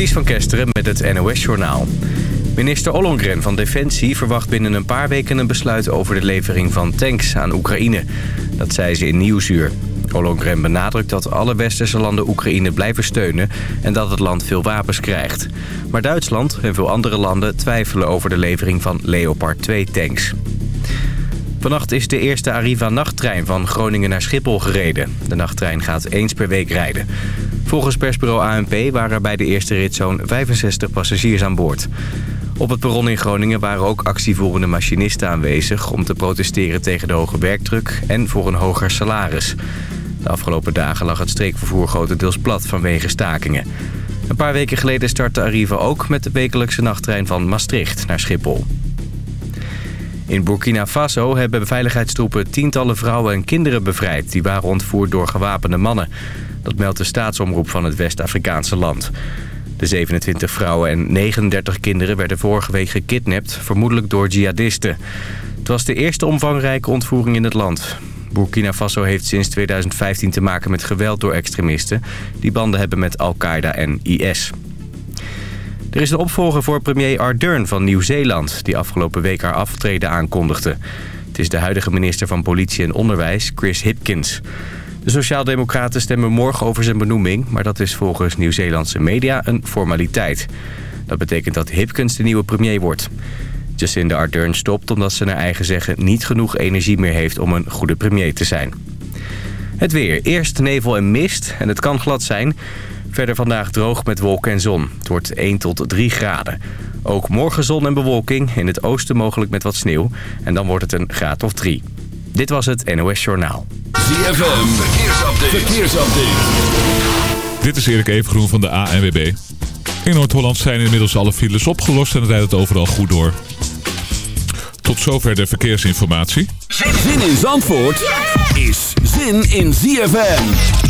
Ties van Kesteren met het NOS-journaal. Minister Ollongren van Defensie verwacht binnen een paar weken een besluit over de levering van tanks aan Oekraïne. Dat zei ze in Nieuwsuur. Ollongren benadrukt dat alle westerse landen Oekraïne blijven steunen en dat het land veel wapens krijgt. Maar Duitsland en veel andere landen twijfelen over de levering van Leopard 2 tanks. Vannacht is de eerste Arriva-nachttrein van Groningen naar Schiphol gereden. De nachttrein gaat eens per week rijden. Volgens persbureau ANP waren er bij de eerste rit zo'n 65 passagiers aan boord. Op het perron in Groningen waren ook actievoerende machinisten aanwezig... om te protesteren tegen de hoge werkdruk en voor een hoger salaris. De afgelopen dagen lag het streekvervoer grotendeels plat vanwege stakingen. Een paar weken geleden startte Arriva ook met de wekelijkse nachttrein van Maastricht naar Schiphol. In Burkina Faso hebben veiligheidstroepen tientallen vrouwen en kinderen bevrijd... die waren ontvoerd door gewapende mannen. Dat meldt de staatsomroep van het West-Afrikaanse land. De 27 vrouwen en 39 kinderen werden vorige week gekidnapt... vermoedelijk door jihadisten. Het was de eerste omvangrijke ontvoering in het land. Burkina Faso heeft sinds 2015 te maken met geweld door extremisten... die banden hebben met Al-Qaeda en IS. Er is een opvolger voor premier Ardern van Nieuw-Zeeland... die afgelopen week haar aftreden aankondigde. Het is de huidige minister van Politie en Onderwijs, Chris Hipkins. De Sociaaldemocraten stemmen morgen over zijn benoeming... maar dat is volgens Nieuw-Zeelandse media een formaliteit. Dat betekent dat Hipkins de nieuwe premier wordt. Jacinda Ardern stopt omdat ze naar eigen zeggen... niet genoeg energie meer heeft om een goede premier te zijn. Het weer. Eerst nevel en mist en het kan glad zijn... Verder vandaag droog met wolken en zon. Het wordt 1 tot 3 graden. Ook morgen zon en bewolking. In het oosten mogelijk met wat sneeuw. En dan wordt het een graad of 3. Dit was het NOS Journaal. ZFM. Verkeersupdate. Verkeersupdate. Dit is Erik Evengroen van de ANWB. In Noord-Holland zijn inmiddels alle files opgelost en rijdt het overal goed door. Tot zover de verkeersinformatie. Zin in Zandvoort is zin in ZFM.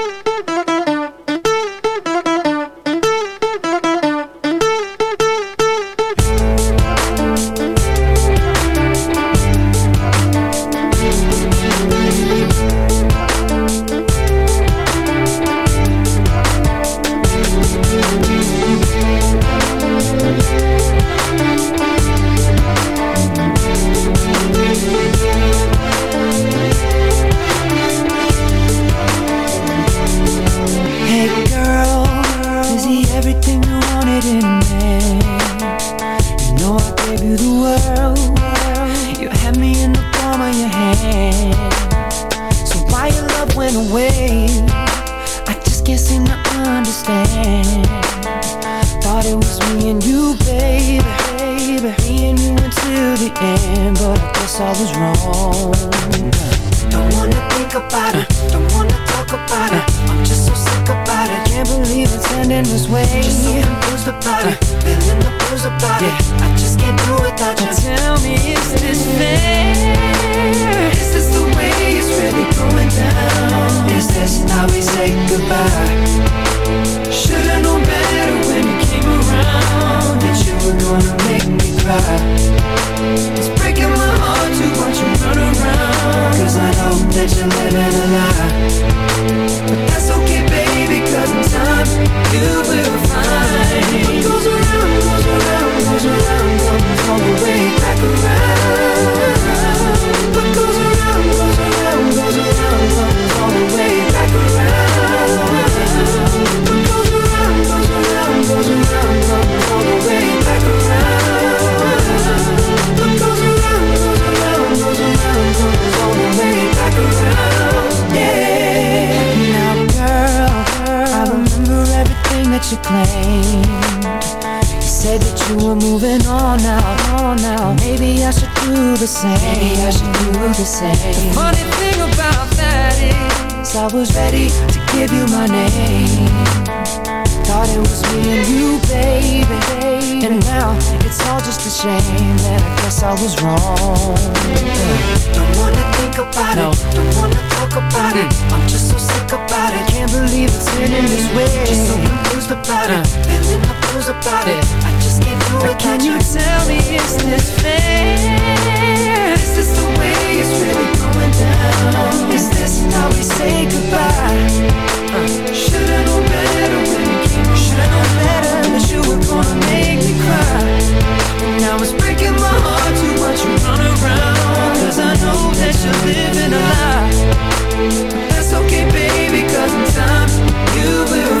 Uh. I just can't do it Can you tell me is this fair? Is this the way it's really going down? Is this how we say goodbye? Uh. Should've known better when you Should've known better that you were gonna make me cry. Now it's breaking my heart too much you run around I know that you're living a lie. That's okay baby cause in time you will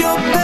your best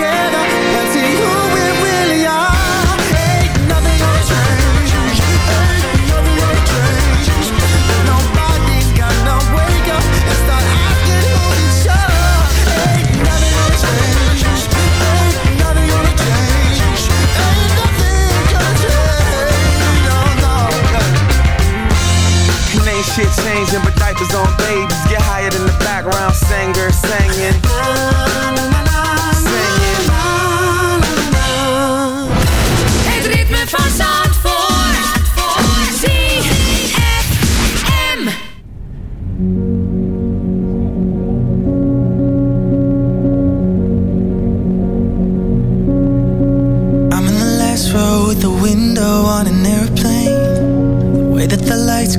shit changing, but diapers on babies. Get higher than the background singer singing. Singing. Het ritme van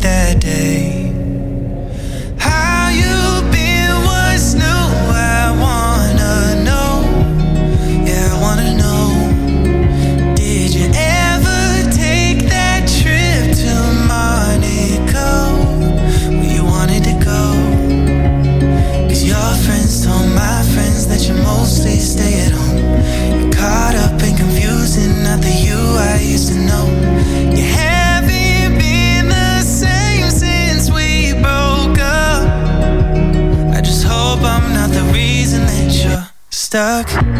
That day. Stuck.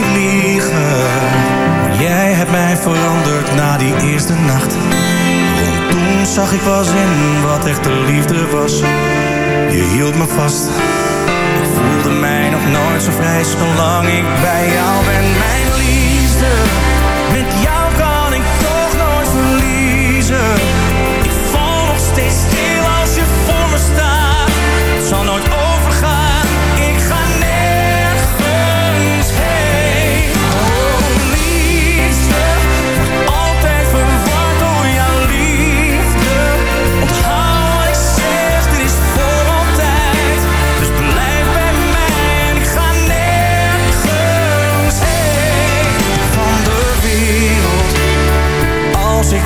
Niet jij hebt mij veranderd na die eerste nacht. Want toen zag ik pas in wat echte liefde was. Je hield me vast. Ik voelde mij nog nooit zo vrij zolang ik bij jou ben.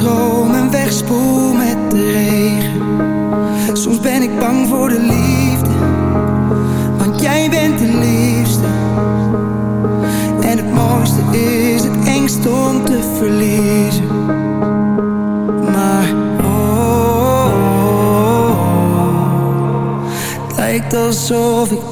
overstroom en wegspoel met de regen. Soms ben ik bang voor de liefde, want jij bent de liefste. En het mooiste is het engst om te verliezen. Maar oh, oh, oh, lijkt alsof ik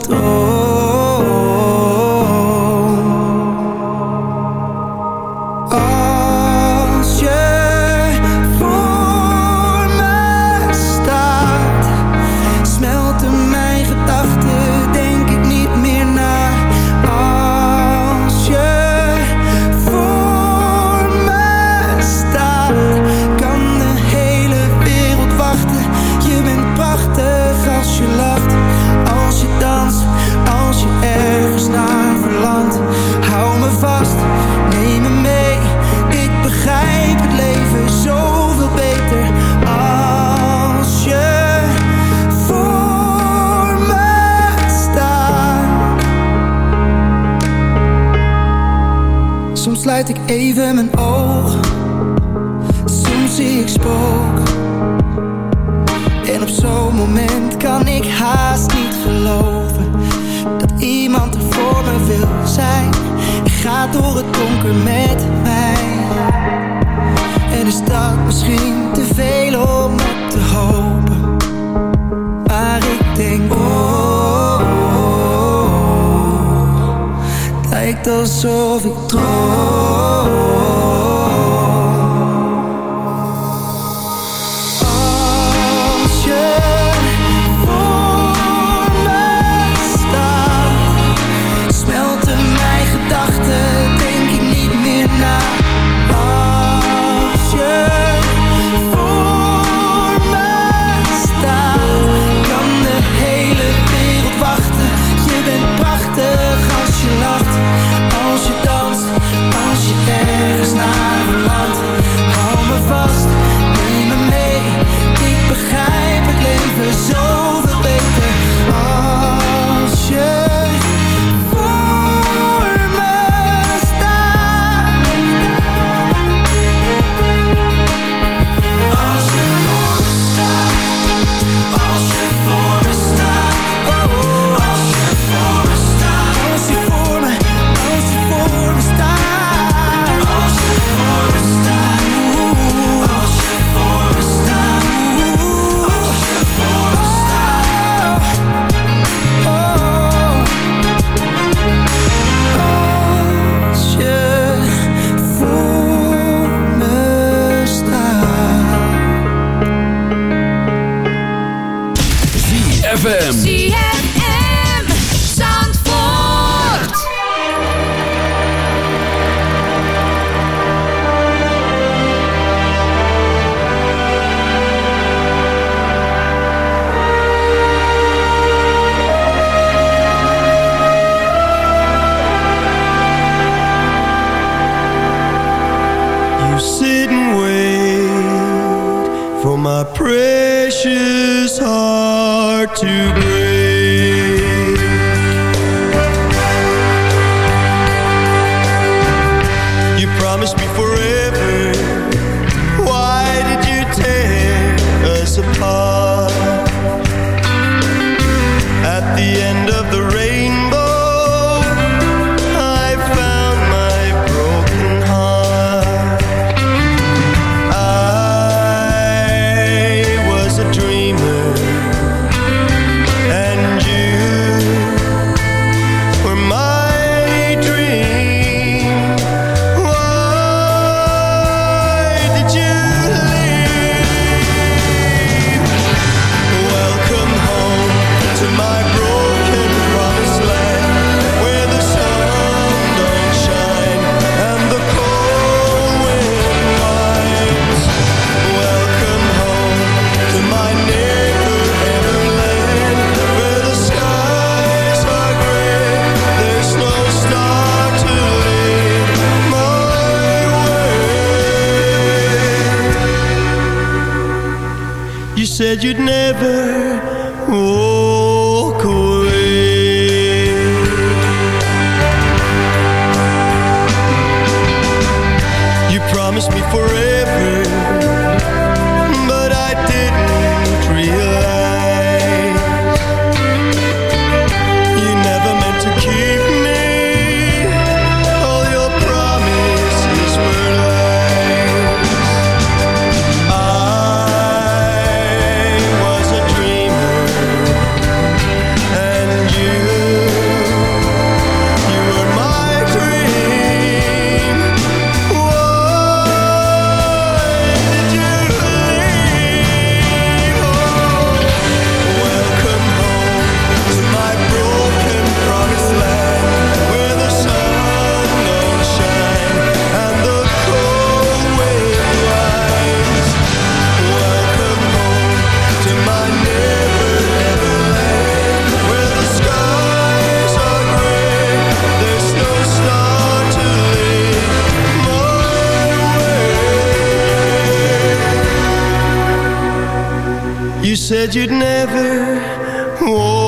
said you'd never. Walk